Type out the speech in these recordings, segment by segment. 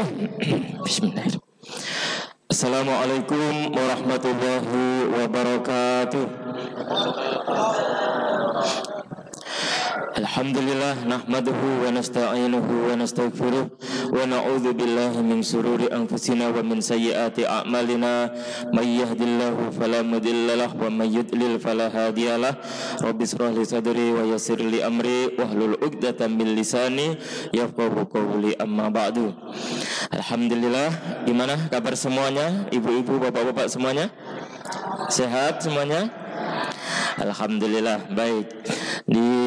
Bismillahirrahmanirrahim. Assalamualaikum warahmatullahi wabarakatuh. Alhamdulillah nahmaduhu wa nasta'inuhu wa nastaghfiruh wa na'udzu billahi min sururi anfusina wa min sayyiati a'malina. May yahdihillahu fala mudhillalah wa may yudlil fala hadiyalah rabbi israh li sadri wa yassir li amri wahlul 'uqdatam min lisani yafqahu qawli. Amma ba'du. Alhamdulillah. Gimana kabar semuanya? Ibu-ibu bapak-bapak semuanya? Sehat semuanya? Alhamdulillah. Baik. Di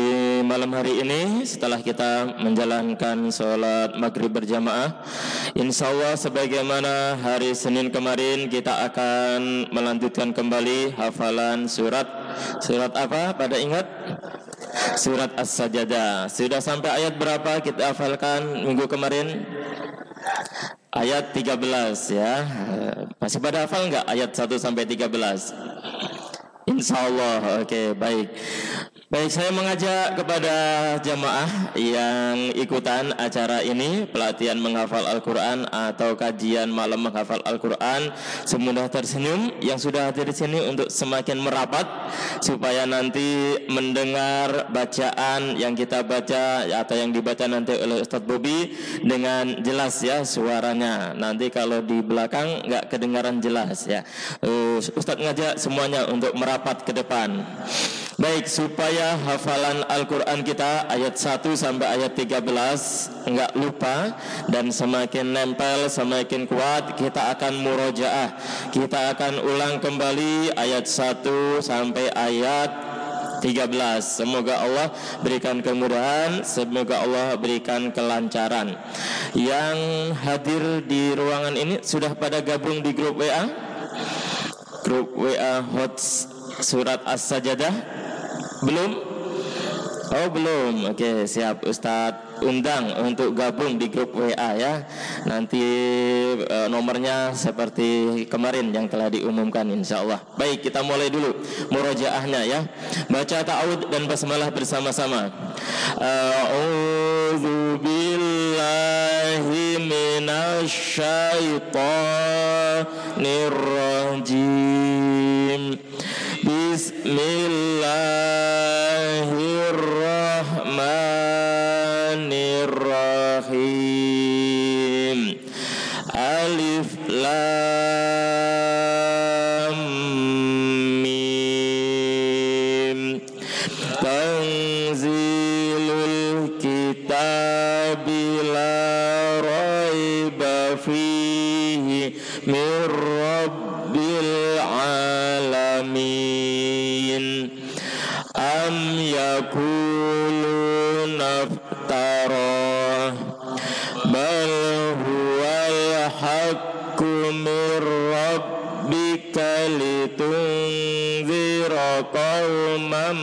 malam hari ini setelah kita menjalankan sholat maghrib berjamaah Insya Allah sebagaimana hari Senin kemarin kita akan melanjutkan kembali hafalan surat Surat apa pada ingat? Surat As-Sajadah Sudah sampai ayat berapa kita hafalkan minggu kemarin? Ayat 13 ya Masih pada hafal nggak ayat 1 sampai 13? Insya Allah, oke okay, baik. Baik, saya mengajak kepada jamaah yang ikutan acara ini pelatihan menghafal Al-Quran atau kajian malam menghafal Al-Quran semudah tersenyum yang sudah hadir di sini untuk semakin merapat supaya nanti mendengar bacaan yang kita baca atau yang dibaca nanti oleh Ustadz Bobi dengan jelas ya suaranya. Nanti kalau di belakang nggak kedengaran jelas ya. Uh, Ustadz ngajak semuanya untuk merapat ke depan. Baik, supaya hafalan Al-Quran kita ayat 1 sampai ayat 13 enggak lupa dan semakin nempel, semakin kuat, kita akan murojaah. Kita akan ulang kembali ayat 1 sampai ayat 13. Semoga Allah berikan kemudahan, semoga Allah berikan kelancaran. Yang hadir di ruangan ini sudah pada gabung di grup WA? Grup WA Hot Surat As-Sajadah belum? Oh belum, oke siap. Ustadz undang untuk gabung di grup WA ya. Nanti e, nomornya seperti kemarin yang telah diumumkan insya Allah. Baik kita mulai dulu murojaahnya ya. Baca ta'awud dan basmalah bersama-sama. A'udhu billahi rajim Bismillahirrahmanirrahim Alif Lam yakuluna iftarah Bal huwal haqqu min rabbika litunzira qawman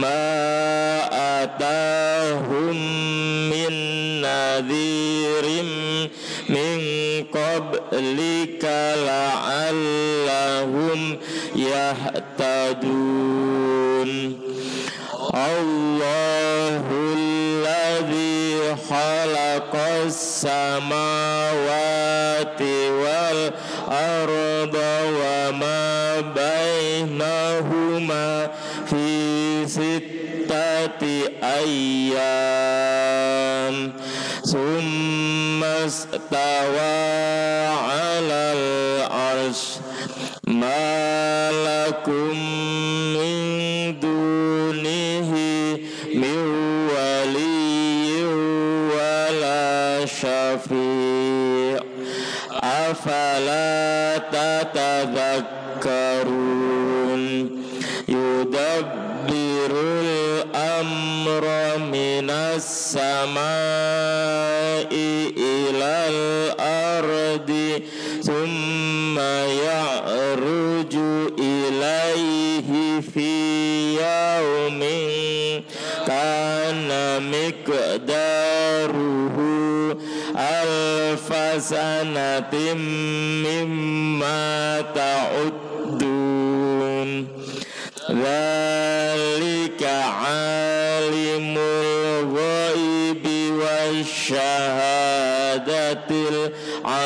ma atahum min nadhirim min qablika la'allahum yahtadun Allahul ladzi khalaqas samawati wal arda wa ma bainahuma fi sittati ayyam. Summa stawa 'alal arsh minas samai ilal ardi thumma ya'ruju ilaihi fi yaumin kana miqdaruhu alfa sanatim mimma ta'uddun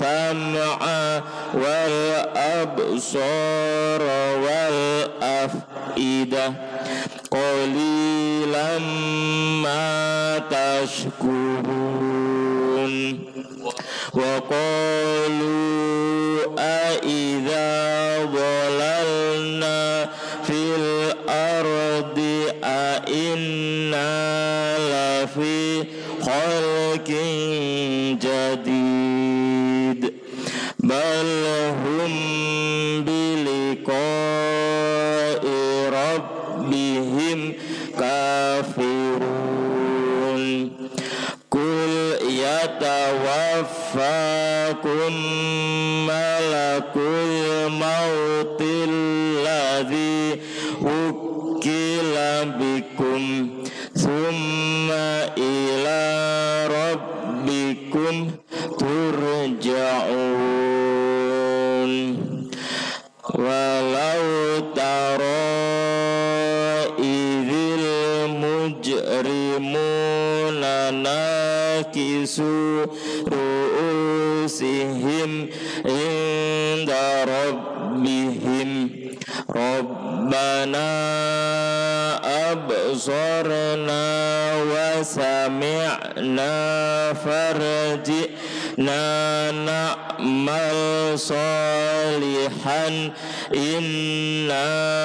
السمع والأبصار والأفئدة. قليلا ما تشكرون. وقالوا أئذا ضللنا في الأرض أئنا لفي خلق بل هم بلقاء ربهم كافرون قل يتوفاكم ملك الموت الذي وكل بكم صالحا إنا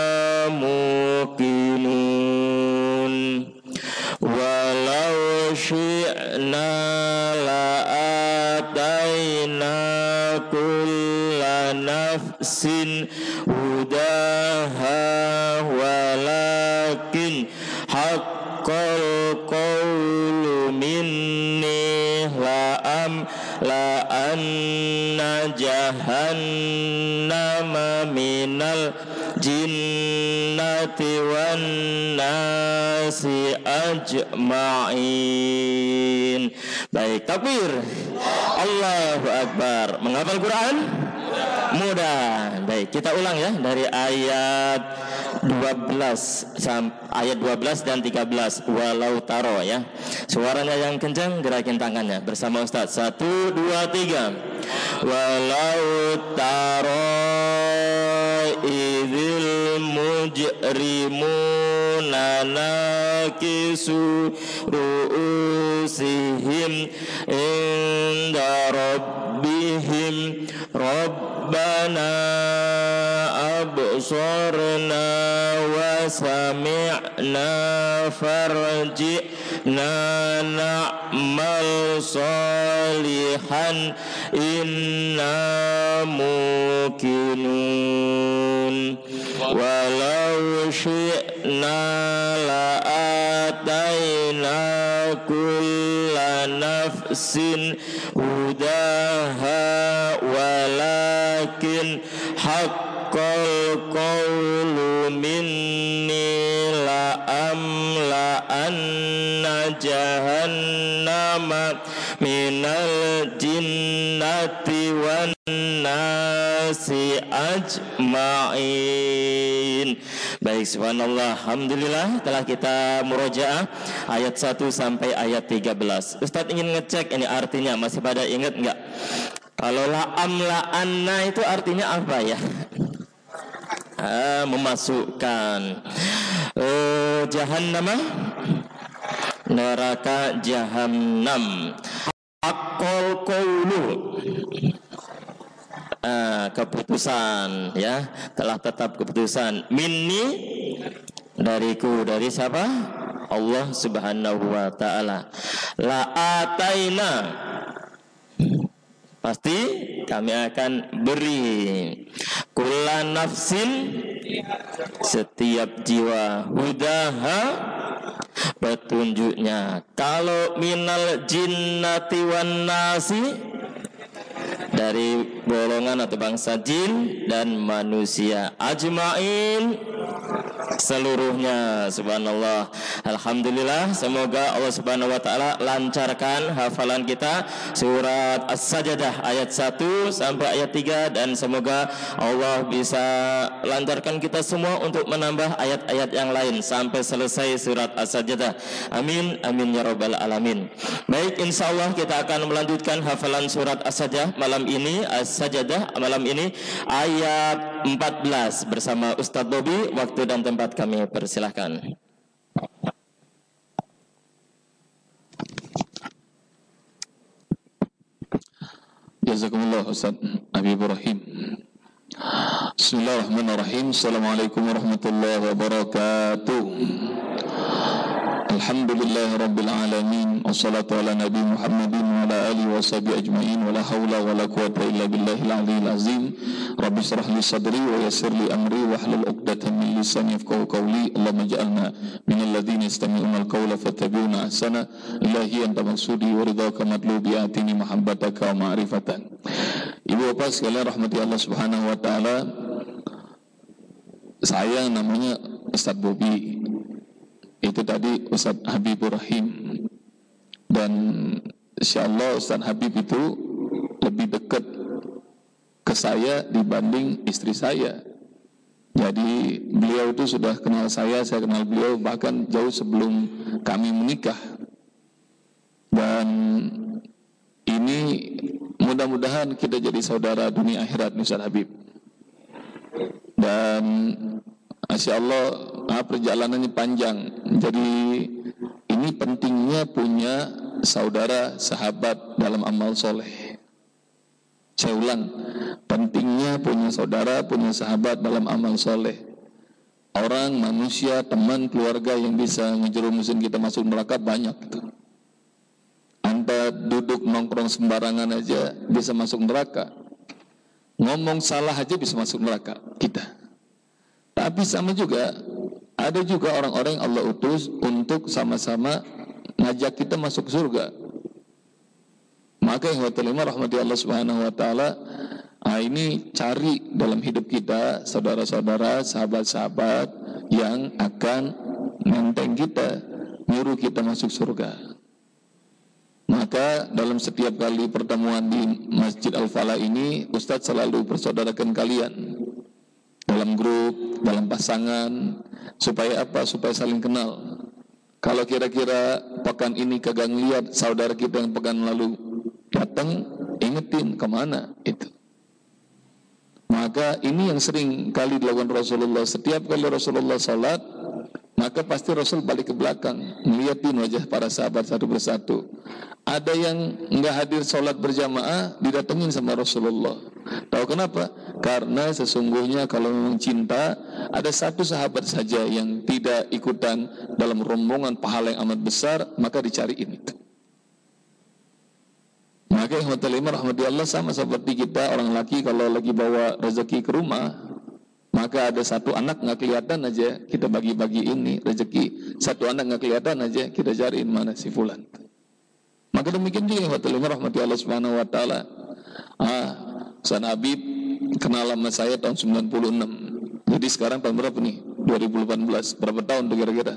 والناس أجمعين Baik, takbir Allahu Akbar Menghafal Quran? Mudah Baik, kita ulang ya Dari ayat 12 ayat 12 dan 13 walau taro ya suaranya yang kencang gerakin tangannya bersama Ustaz satu dua tiga walau taro idil mujrimuna nakisu ru'usihim inda rabbihim. Rabbana absorna wa sami'na farji'na na'mal salihan. Inna mukinun walau syi'na la'ataina kulla nafsin hudaha walakin haqqal qawlu minni najahan jahannama minal jinnat والناس أجمعين Baik, subhanallah, alhamdulillah telah kita murojaah ayat 1 sampai ayat 13. Ustadz ingin ngecek ini artinya, masih pada ingat enggak? Kalau la'am la'anna itu artinya apa ya? Ah, memasukkan uh, jahannama neraka jahannam akol kaulu uh, keputusan ya. Telah tetap keputusan. Minni dariku dari siapa? Allah Subhanahu wa taala. La ataina. Pasti kami akan beri kula nafsin setiap jiwa hudaha petunjuknya. Kalau minal jinnati wan nasi dari golongan atau bangsa jin dan manusia ajmain seluruhnya subhanallah. Alhamdulillah semoga Allah subhanahu wa taala lancarkan hafalan kita. Surat as-sajdah ayat 1 sampai ayat 3 dan semoga Allah bisa lancarkan kita semua untuk menambah ayat-ayat yang lain sampai selesai surat as-sajdah amin amin ya rabbal alamin. Baik insyaallah kita akan melanjutkan hafalan surat as-sajdah malam ini. As-sajdah malam ini ayat 14 bersama Ustadz Bobi waktu dan tempat kami persilahkan. Jazakumullah Ustaz Habib Ibrahim. Bismillahirrahmanirrahim. Assalamualaikum warahmatullahi wabarakatuh. الحمد لله رب العالمين والصلاة على نبي محمد وعلى آله وصحبه أجمعين ولا حول ولا قوة إلا بالله العلي العظيم. رب اشرح لي صدري ويسر لي أمري واحلل عقدة من لساني يفقهوا قولي. اللهم اجعلنا من الذين يستمعون القول فاتبعون أحسنه. إلهي أنت مقصودي ورضاك مطلوبي. أعطني محبتك ومعرفتك. Ibu bapak sekalian rahmati Allah subhanahu wa ta'ala. Saya namanya Bobi. Itu tadi Ustaz Habib Rahim. Dan insya Allah Ustaz Habib itu lebih dekat ke saya dibanding istri saya. Jadi beliau itu sudah kenal saya saya kenal beliau bahkan jauh sebelum kami menikah. Dan ini mudah-mudahan kita jadi saudara dunia akhirat Ustaz Habib. Dan Masya Allah nah, perjalanannya panjang. Jadi ini pentingnya punya saudara sahabat dalam amal soleh. Saya ulang pentingnya punya saudara punya sahabat dalam amal soleh. Orang manusia teman keluarga yang bisa ngejerumusin kita masuk neraka banyak itu. Anda duduk nongkrong sembarangan aja bisa masuk neraka. Ngomong salah aja bisa masuk neraka kita tapi sama juga ada juga orang-orang yang Allah utus untuk sama-sama ngajak kita masuk surga. Maka yang terima rahmati Allah Subhanahu wa taala, nah ini cari dalam hidup kita saudara-saudara, sahabat-sahabat yang akan nenteng kita, nyuruh kita masuk surga. Maka dalam setiap kali pertemuan di Masjid Al-Falah ini Ustadz selalu persaudarakan kalian dalam grup, dalam pasangan, supaya apa? Supaya saling kenal. Kalau kira-kira pekan ini kagak ngeliat saudara kita yang pekan lalu datang, ingetin ke mana itu. Maka ini yang sering kali dilakukan Rasulullah. Setiap kali Rasulullah salat, maka pasti Rasul balik ke belakang, melihatin wajah para sahabat satu persatu. Ada yang nggak hadir sholat berjamaah didatengin sama Rasulullah. Tahu kenapa? Karena sesungguhnya kalau memang cinta ada satu sahabat saja yang tidak ikutan dalam rombongan pahala yang amat besar maka dicariin itu. Maka yang rahmati Allah sama seperti kita orang laki kalau lagi bawa rezeki ke rumah maka ada satu anak nggak kelihatan aja kita bagi-bagi ini rezeki satu anak nggak kelihatan aja kita cariin mana si fulan. Maka demikian juga rahmati Allah Subhanahu wa taala. Ah, San Habib kenal sama saya tahun 96. Jadi sekarang tahun berapa nih? 2018. Berapa tahun tuh kira-kira?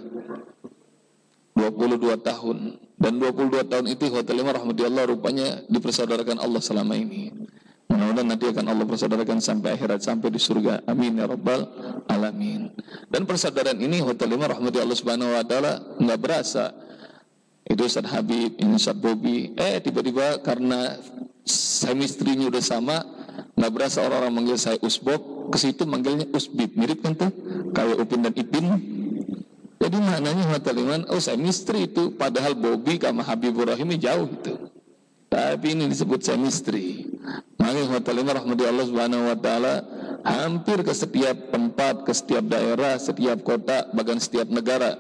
22 tahun. Dan 22 tahun itu Hotel rahmati Allah rupanya dipersaudarakan Allah selama ini. Mudah-mudahan nanti akan Allah persaudarakan sampai akhirat sampai di surga. Amin ya rabbal alamin. Dan persaudaraan ini Hotel rahmati Allah Subhanahu wa taala enggak berasa itu Ustaz Habib, ini Ustaz Bobi. Eh tiba-tiba karena chemistry-nya udah sama, nggak berasa orang-orang manggil saya Usbob, ke situ manggilnya Usbib. Mirip kan tuh? Kayak Upin dan Ipin. Jadi maknanya Mataliman, oh chemistry itu padahal Bobi sama Habibur Rahim jauh itu. Tapi ini disebut chemistry. Maka Mataliman rahmati Allah subhanahu wa ta'ala hampir ke setiap tempat, ke setiap daerah, setiap kota, bahkan setiap negara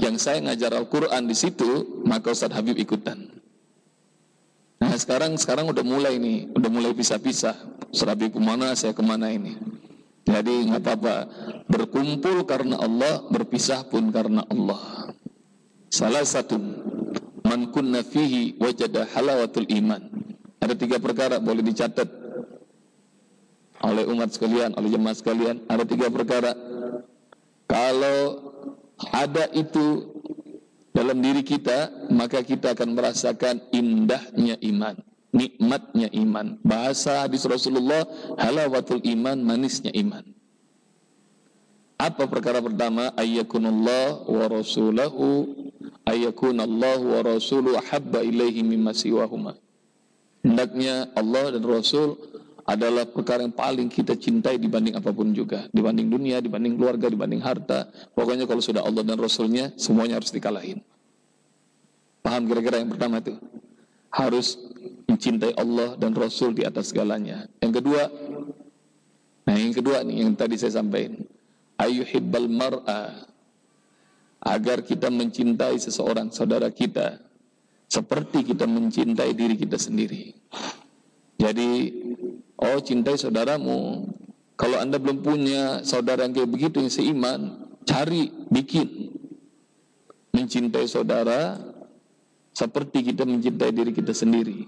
yang saya ngajar Al-Quran di situ, maka Ustadz Habib ikutan. Nah sekarang sekarang udah mulai nih, udah mulai pisah-pisah. Habib ke mana, saya ke mana ini. Jadi nggak apa-apa, berkumpul karena Allah, berpisah pun karena Allah. Salah satu man kunna fihi wajada halawatul iman. Ada tiga perkara boleh dicatat oleh umat sekalian, oleh jemaah sekalian. Ada tiga perkara. Kalau ada itu dalam diri kita, maka kita akan merasakan indahnya iman, nikmatnya iman. Bahasa hadis Rasulullah, halawatul iman, manisnya iman. Apa perkara pertama? Ayyakunullah wa rasulahu ayyakunallah wa rasuluhu habba ilaihi mimma siwahuma. Hendaknya Allah dan Rasul adalah perkara yang paling kita cintai dibanding apa pun juga. Dibanding dunia, dibanding keluarga, dibanding harta. Pokoknya kalau sudah Allah dan Rasulnya, semuanya harus dikalahin. Paham kira-kira yang pertama itu? Harus mencintai Allah dan Rasul di atas segalanya. Yang kedua, nah yang kedua nih yang tadi saya sampaikan. Ayuhibbal mar'a agar kita mencintai seseorang saudara kita seperti kita mencintai diri kita sendiri. Jadi Oh cintai saudaramu. Kalau anda belum punya saudara yang kayak begitu yang seiman, cari, bikin. Mencintai saudara seperti kita mencintai diri kita sendiri.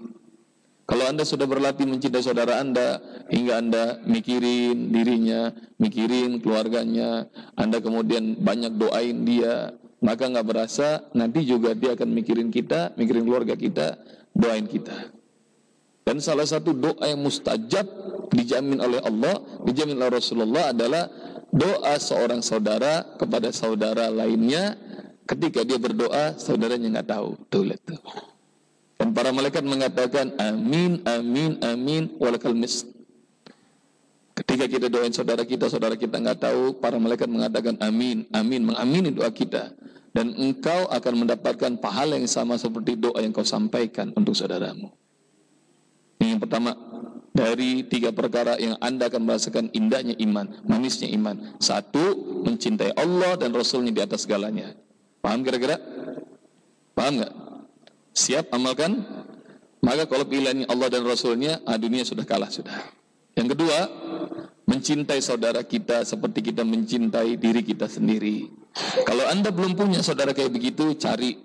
Kalau anda sudah berlatih mencintai saudara anda hingga anda mikirin dirinya, mikirin keluarganya, anda kemudian banyak doain dia, maka nggak berasa nanti juga dia akan mikirin kita, mikirin keluarga kita, doain kita. Dan salah satu doa yang mustajab dijamin oleh Allah, dijamin oleh Rasulullah adalah doa seorang saudara kepada saudara lainnya ketika dia berdoa saudaranya nggak tahu. Tuh lihat tuh. Dan para malaikat mengatakan amin amin amin walakal mis. Ketika kita doain saudara kita, saudara kita nggak tahu, para malaikat mengatakan amin, amin, mengamini doa kita. Dan engkau akan mendapatkan pahala yang sama seperti doa yang kau sampaikan untuk saudaramu. Yang pertama, dari tiga perkara yang Anda akan merasakan indahnya iman, manisnya iman. Satu, mencintai Allah dan Rasulnya di atas segalanya. Paham kira-kira? Paham nggak? Siap amalkan? Maka kalau pilihannya Allah dan Rasulnya, ah, dunia sudah kalah sudah. Yang kedua, mencintai saudara kita seperti kita mencintai diri kita sendiri. Kalau Anda belum punya saudara kayak begitu, cari.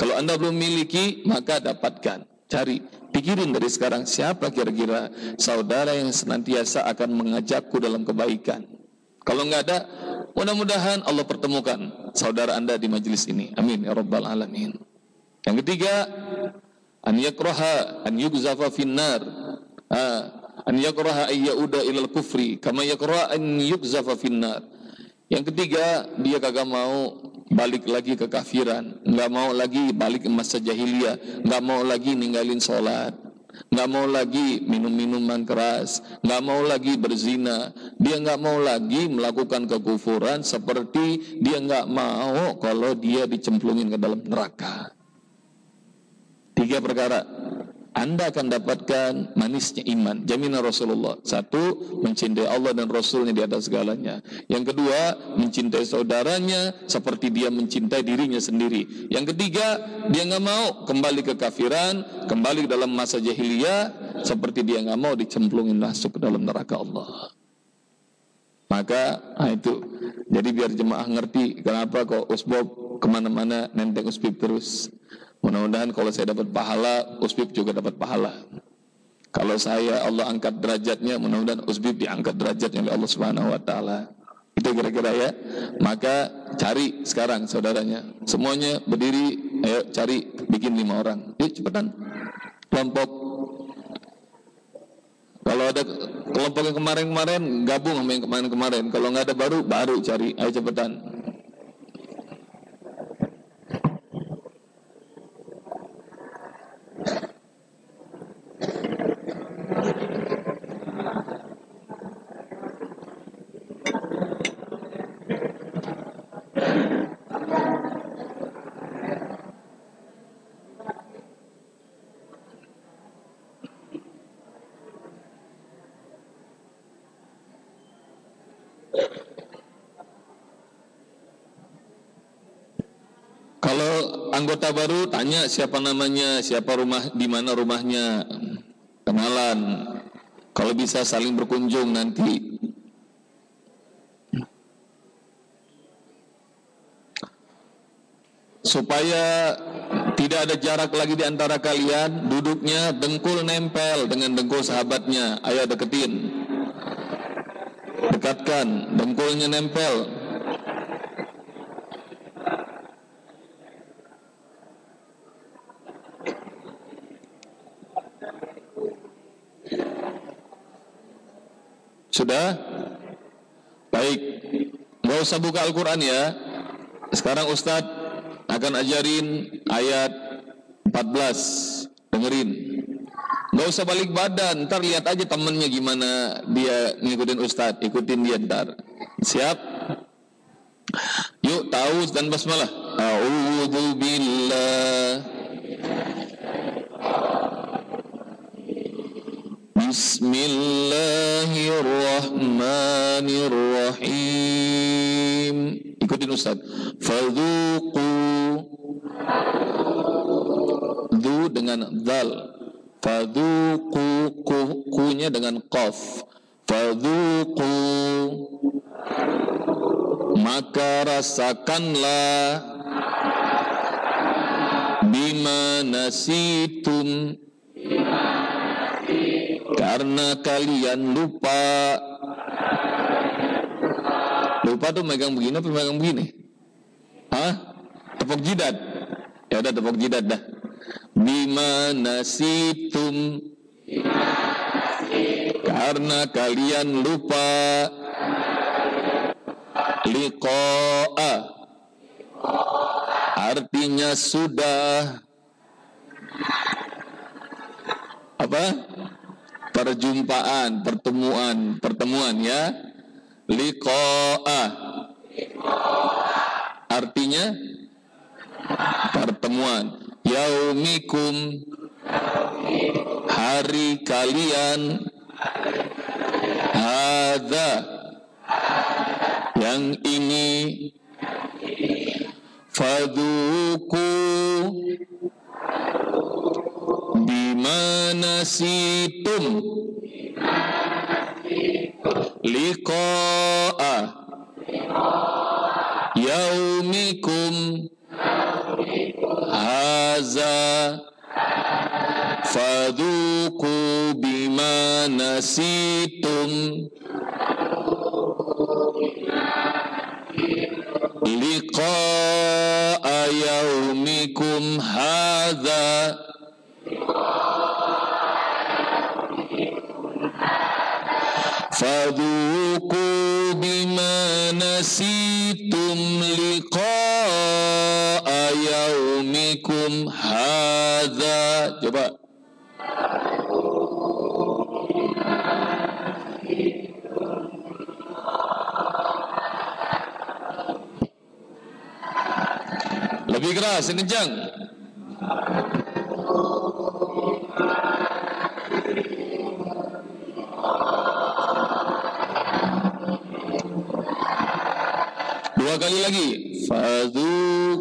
Kalau Anda belum miliki, maka dapatkan. Cari, pikirin dari sekarang siapa kira-kira saudara yang senantiasa akan mengajakku dalam kebaikan. Kalau enggak ada, mudah-mudahan Allah pertemukan saudara Anda di majelis ini. Amin ya rabbal alamin. Yang ketiga, an yakraha an yugzafa finnar. An yakraha ay yauda ilal kufri kama yakraha an yugzafa finnar. Yang ketiga, dia kagak mau balik lagi ke kafiran, nggak mau lagi balik ke masa jahiliyah, nggak mau lagi ninggalin sholat, nggak mau lagi minum minuman keras, nggak mau lagi berzina, dia nggak mau lagi melakukan kekufuran seperti dia nggak mau kalau dia dicemplungin ke dalam neraka. Tiga perkara anda akan dapatkan manisnya iman. Jaminan Rasulullah. Satu, mencintai Allah dan Rasulnya di atas segalanya. Yang kedua, mencintai saudaranya seperti dia mencintai dirinya sendiri. Yang ketiga, dia nggak mau kembali ke kafiran, kembali ke dalam masa jahiliyah, seperti dia nggak mau dicemplungin masuk ke dalam neraka Allah. Maka nah itu. Jadi biar jemaah ngerti kenapa kok usbob ke mana-mana nenteng usbib terus. Mudah-mudahan kalau saya dapat pahala, Usbib juga dapat pahala. Kalau saya Allah angkat derajatnya, mudah-mudahan Usbib diangkat derajatnya oleh Allah Subhanahu wa taala. Itu kira-kira ya. Maka cari sekarang saudaranya. Semuanya berdiri, ayo cari bikin lima orang. Yuk cepetan. Kelompok kalau ada kelompok yang kemarin-kemarin gabung sama yang kemarin-kemarin. Kalau nggak ada baru, baru cari. Ayo cepetan. Kalau anggota baru tanya siapa namanya, siapa rumah, di mana rumahnya, kenalan. Kalau bisa saling berkunjung nanti. Supaya tidak ada jarak lagi di antara kalian, duduknya dengkul nempel dengan dengkul sahabatnya. Ayah deketin. Dekatkan, dengkulnya nempel. Sudah? Baik. Gak usah buka Al-Quran ya. Sekarang Ustadz akan ajarin ayat 14. Dengerin. Gak usah balik badan. Ntar lihat aja temennya gimana dia ngikutin Ustadz. Ikutin dia ntar. Siap? Yuk tahu dan basmalah. A'udzu billah Bismillahirrahmanirrahim. Ikutin Ustaz. Fadhuqu Dhu dengan dal. Fadhuqu ku, kunya dengan qaf. Fadhuqu maka rasakanlah bima nasitum karena kalian lupa. Lupa tuh megang begini apa megang begini? Hah? Tepuk jidat. Ya udah tepuk jidat dah. Bima nasitum karena kalian lupa liqa'a artinya sudah apa perjumpaan, pertemuan, pertemuan ya. Liqa'a. Artinya pertemuan. Yaumikum hari kalian Hadza yang ini Faduku bima situm liqa'a yaumikum haza fadhuku bima nasitum liqa'a yaumikum hadza فذوقوا بما نسيتم لقاء يومكم هذا coba lebih keras kencang Dua kali lagi. Faduk.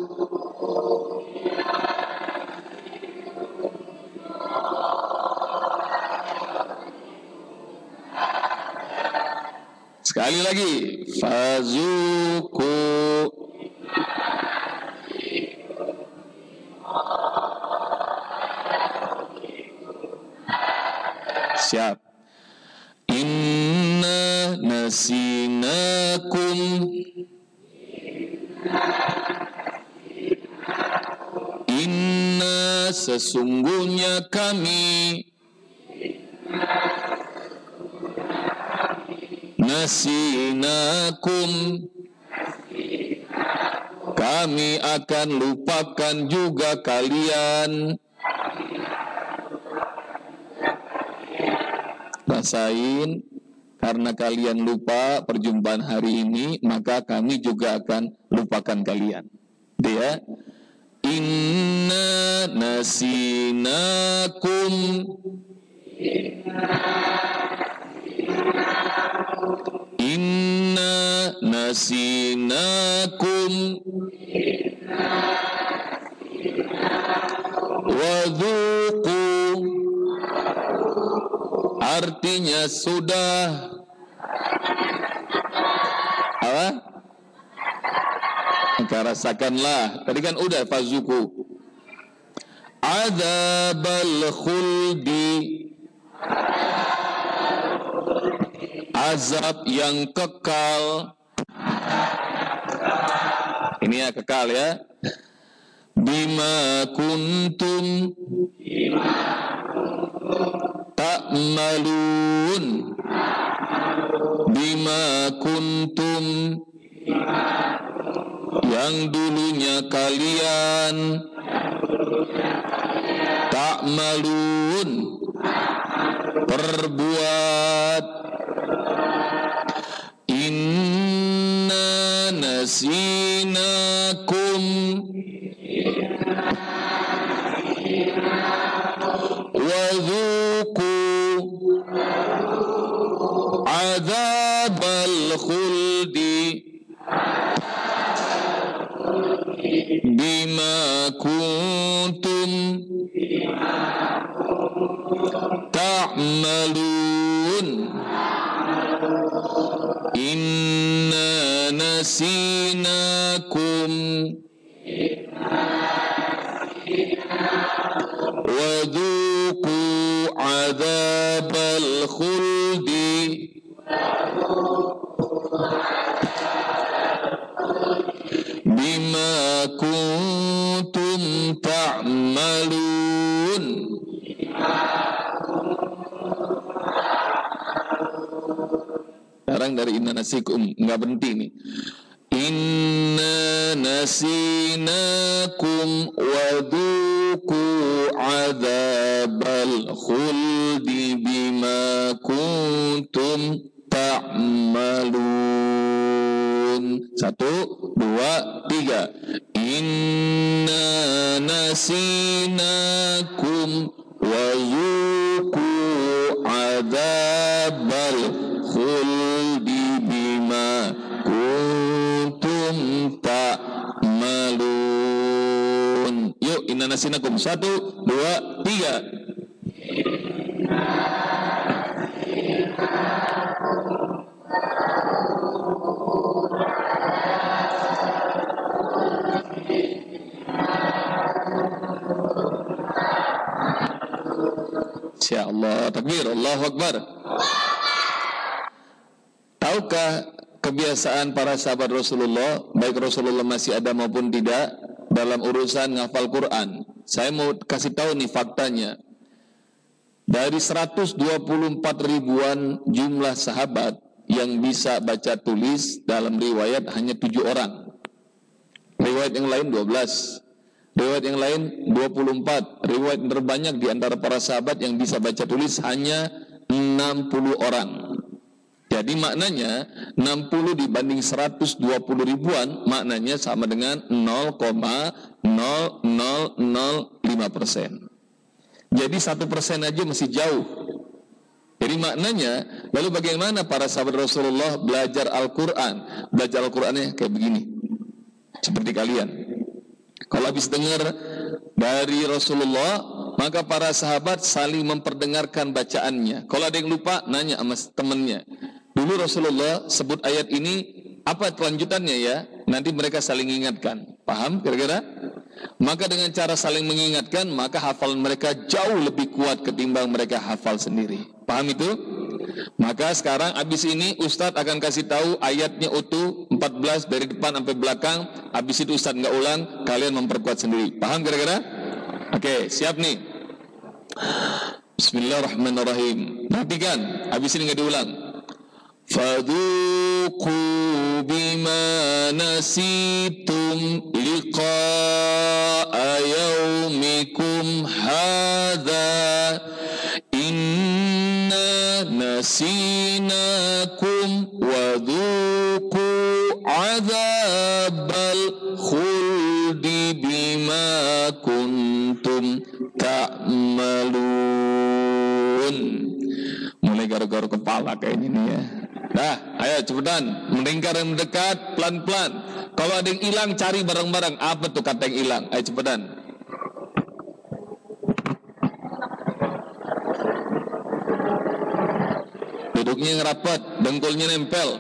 Sekali lagi. Fazuku. Siap. Inna nasinakum Inna sesungguhnya kami Nasinakum. Kami akan lupakan juga kalian. Rasain karena kalian lupa perjumpaan hari ini, maka kami juga akan lupakan kalian. Dia Inna nasinakum. Inna nasinakum. Wadhuku. Artinya sudah. Apa? Maka rasakanlah. Tadi kan udah fazuku. Adzabal khuldi. Azab yang kekal. Ini ya kekal ya. Bima kuntum. Ta'malun. Bima kuntum yang dulunya kalian tak malun perbuat. Inna nasinakum wa dhuku azab al كنتم تعملون. إنا نسيناكم وذوقوا عذاب الخلد. بما كنتم تعملون Sekarang dari inna nasikum nggak berhenti nih. Inna nasinakum waduku azabal khuldi bima kuntum ta'malun. Satu, dua, tiga. Inna nasinakum waduku azabal khuldi bima kuntum ta'malun. Yuk, inna nasinakum. Satu, dua, tiga. Insya Allah, takbir, Allahu Akbar. Tahukah kebiasaan para sahabat Rasulullah, baik Rasulullah masih ada maupun tidak, dalam urusan ngafal Quran? Saya mau kasih tahu nih faktanya. Dari 124 ribuan jumlah sahabat yang bisa baca tulis dalam riwayat hanya tujuh orang. Riwayat yang lain 12. Riwayat yang lain 24. Riwayat terbanyak di antara para sahabat yang bisa baca tulis hanya 60 orang. Jadi maknanya 60 dibanding 120 ribuan maknanya sama dengan 0,0005 persen. Jadi satu persen aja masih jauh. Jadi maknanya, lalu bagaimana para sahabat Rasulullah belajar Al-Quran? Belajar Al-Qurannya kayak begini. Seperti kalian. Kalau habis dengar dari Rasulullah, maka para sahabat saling memperdengarkan bacaannya. Kalau ada yang lupa, nanya sama temannya. Dulu Rasulullah sebut ayat ini, apa kelanjutannya ya? Nanti mereka saling ingatkan. Paham kira-kira? Maka dengan cara saling mengingatkan, maka hafalan mereka jauh lebih kuat ketimbang mereka hafal sendiri. Paham itu? Maka sekarang abis ini Ustadz akan kasih tahu ayatnya utuh 14 dari depan sampai belakang. Abis itu Ustadz nggak ulang, kalian memperkuat sendiri. Paham kira-kira? Oke, siap nih. Bismillahirrahmanirrahim. Perhatikan, abis ini nggak diulang. Faduku bima nasitum liqa'a yaumikum hadha نسيناكم وذوقوا عذاب الخلد بما كنتم تعملون mulai garu-garu kepala kayaknya nih ya Nah, ayo cepetan, melingkar yang mendekat, pelan-pelan. Kalau ada yang hilang, cari barang-barang. Apa tuh kata yang hilang? Ayo cepetan. Duduknya yang rapat, dengkulnya nempel.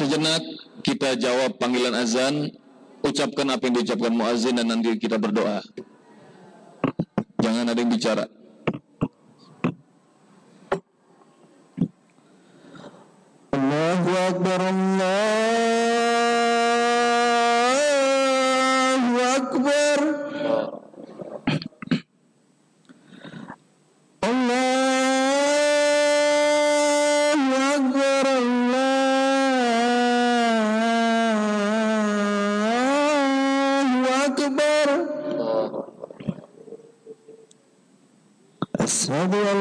sejenak kita jawab panggilan azan, ucapkan apa yang diucapkan muazin dan nanti kita berdoa. Jangan ada yang bicara.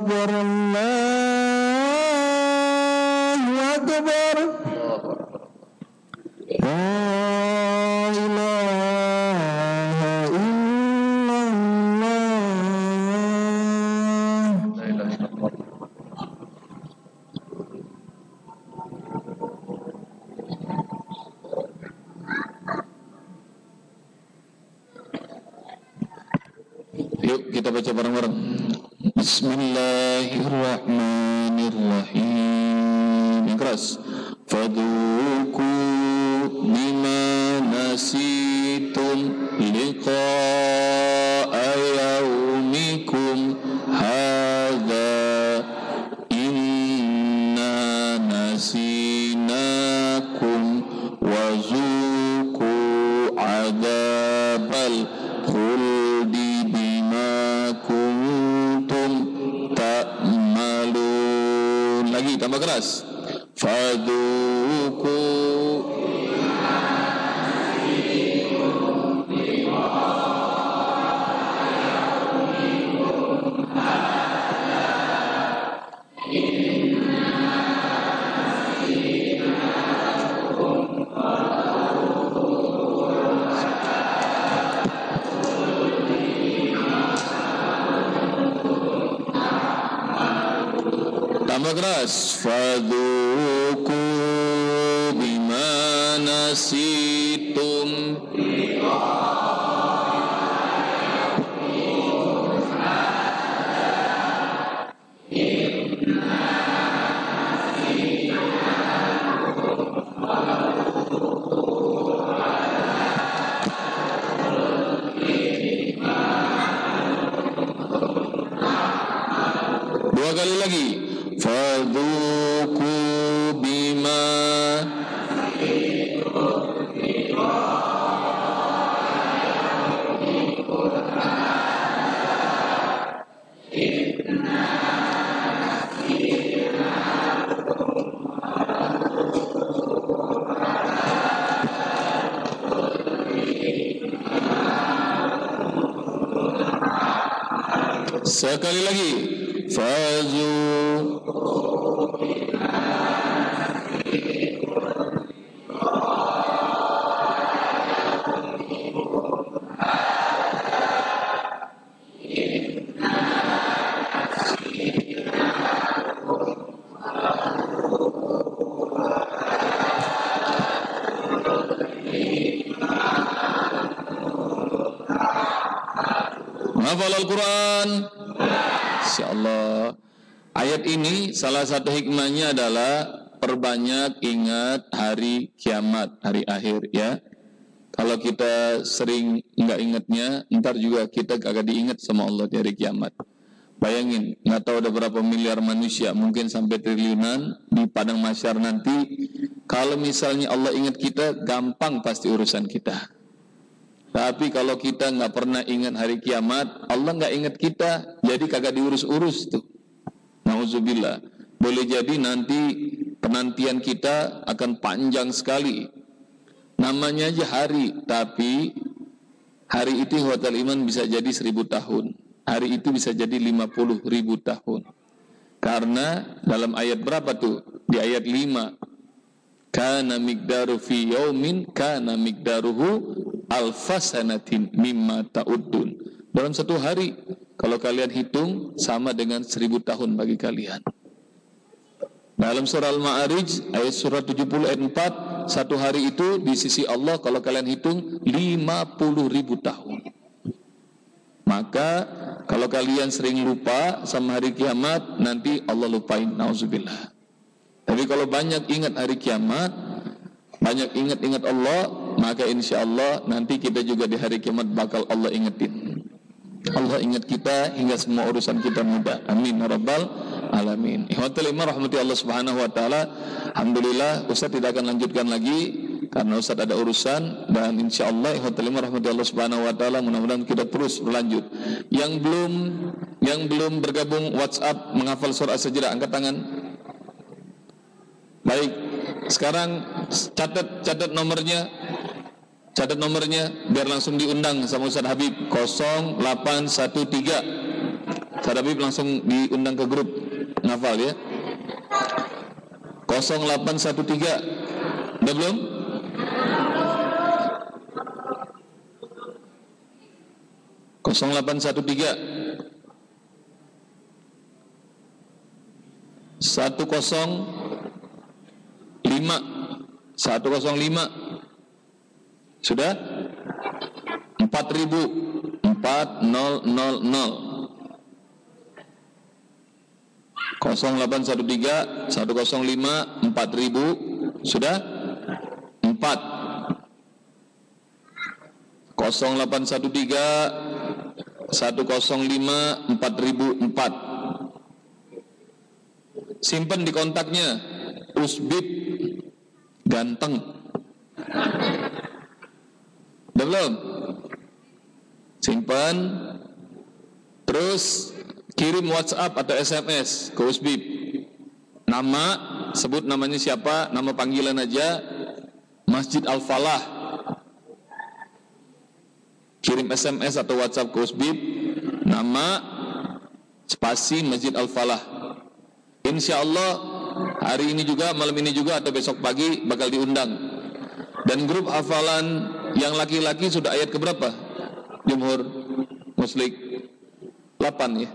أكبر الله menghafal Al-Quran? Insya Allah. Ayat ini salah satu hikmahnya adalah perbanyak ingat hari kiamat, hari akhir ya. Kalau kita sering nggak ingatnya, ntar juga kita agak diingat sama Allah di hari kiamat. Bayangin, nggak tahu ada berapa miliar manusia, mungkin sampai triliunan di padang masyar nanti. Kalau misalnya Allah ingat kita, gampang pasti urusan kita. Tapi kalau kita nggak pernah ingat hari kiamat, Allah nggak ingat kita, jadi kagak diurus-urus tuh. Nauzubillah. Boleh jadi nanti penantian kita akan panjang sekali. Namanya aja hari, tapi hari itu hotel iman bisa jadi seribu tahun. Hari itu bisa jadi lima puluh ribu tahun. Karena dalam ayat berapa tuh? Di ayat lima. Kana migdaru fi yaumin kana migdaruhu alfasanatin mimma ta'uddun. Dalam satu hari kalau kalian hitung sama dengan seribu tahun bagi kalian. Dalam surah Al-Ma'arij ayat surah 70 ayat 4 satu hari itu di sisi Allah kalau kalian hitung 50 ribu tahun. Maka kalau kalian sering lupa sama hari kiamat nanti Allah lupain nauzubillah. Tapi kalau banyak ingat hari kiamat, banyak ingat-ingat Allah, maka insya Allah nanti kita juga di hari kiamat bakal Allah ingetin. Allah ingat kita hingga semua urusan kita mudah. Amin ya rabbal alamin. Ihwatul iman rahmati Allah Subhanahu wa taala. Alhamdulillah Ustaz tidak akan lanjutkan lagi karena Ustaz ada urusan dan insya Allah ihwatul iman rahmati Allah Subhanahu wa taala mudah-mudahan kita terus berlanjut. Yang belum yang belum bergabung WhatsApp menghafal surah As-Sajdah angkat tangan. Baik. Sekarang catat catat nomornya Catat nomornya biar langsung diundang sama Ustaz Habib 0813. Ustaz Habib langsung diundang ke grup ngafal ya. 0813. Udah belum? Kosong delapan satu tiga satu kosong lima satu kosong lima sudah? 4000 4000 0813 105 4000 sudah? 4 0813 105 4004 simpan di kontaknya. Usbib. Ganteng belum? Simpan. Terus kirim WhatsApp atau SMS ke Usbib. Nama, sebut namanya siapa, nama panggilan aja. Masjid Al-Falah. Kirim SMS atau WhatsApp ke Usbib. Nama, spasi Masjid Al-Falah. Insya Allah hari ini juga, malam ini juga atau besok pagi bakal diundang. Dan grup hafalan yang laki-laki sudah ayat keberapa? Jumhur Muslik 8 ya.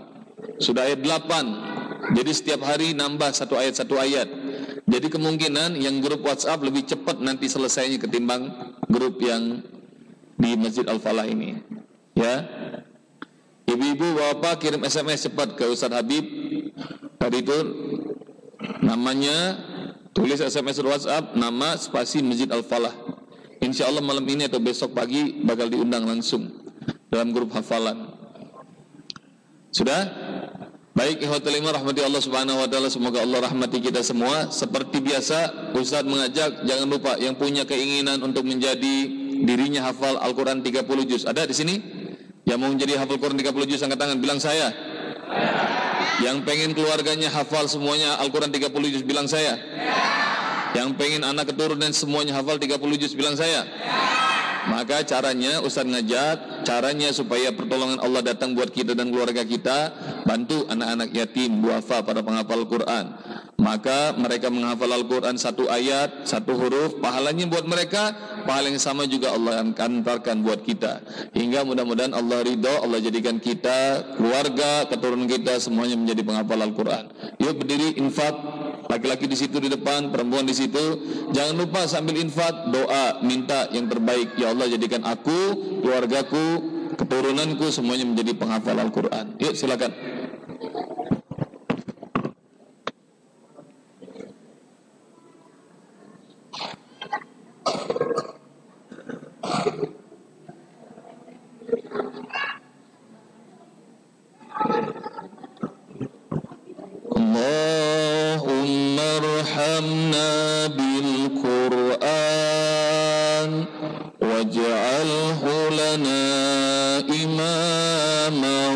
Sudah ayat 8. Jadi setiap hari nambah satu ayat satu ayat. Jadi kemungkinan yang grup WhatsApp lebih cepat nanti selesainya ketimbang grup yang di Masjid Al-Falah ini. Ya. Ibu-ibu bapak kirim SMS cepat ke Ustaz Habib. Tadi itu namanya tulis SMS WhatsApp nama spasi Masjid Al-Falah. Insya Allah malam ini atau besok pagi bakal diundang langsung dalam grup hafalan. Sudah? Baik ikhwatul iman rahmati Allah Subhanahu wa taala semoga Allah rahmati kita semua. Seperti biasa Ustaz mengajak jangan lupa yang punya keinginan untuk menjadi dirinya hafal Al-Qur'an 30 juz. Ada di sini? Yang mau menjadi hafal Quran 30 juz angkat tangan bilang saya. Yang pengen keluarganya hafal semuanya Al-Qur'an 30 juz bilang saya. Yang pengen anak keturunan semuanya hafal 30 juz bilang saya. Maka caranya Ustaz ngajak, caranya supaya pertolongan Allah datang buat kita dan keluarga kita, bantu anak-anak yatim, duafa, para penghafal Quran. Maka mereka menghafal Al-Quran satu ayat, satu huruf, pahalanya buat mereka, pahala yang sama juga Allah akan antarkan buat kita. Hingga mudah-mudahan Allah ridho, Allah jadikan kita, keluarga, keturunan kita semuanya menjadi penghafal Al-Quran. Yuk berdiri infak laki-laki di situ di depan, perempuan di situ. Jangan lupa sambil infat doa minta yang terbaik. Ya Allah jadikan aku, keluargaku, keturunanku semuanya menjadi penghafal Al-Qur'an. Yuk silakan. Thank you. اللهم ارحمنا بالقرآن واجعله لنا إماماً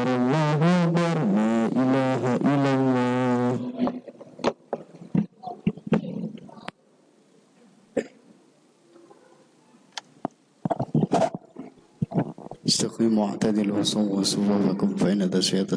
المعتدل وصوموا سبوبكم فإن دشية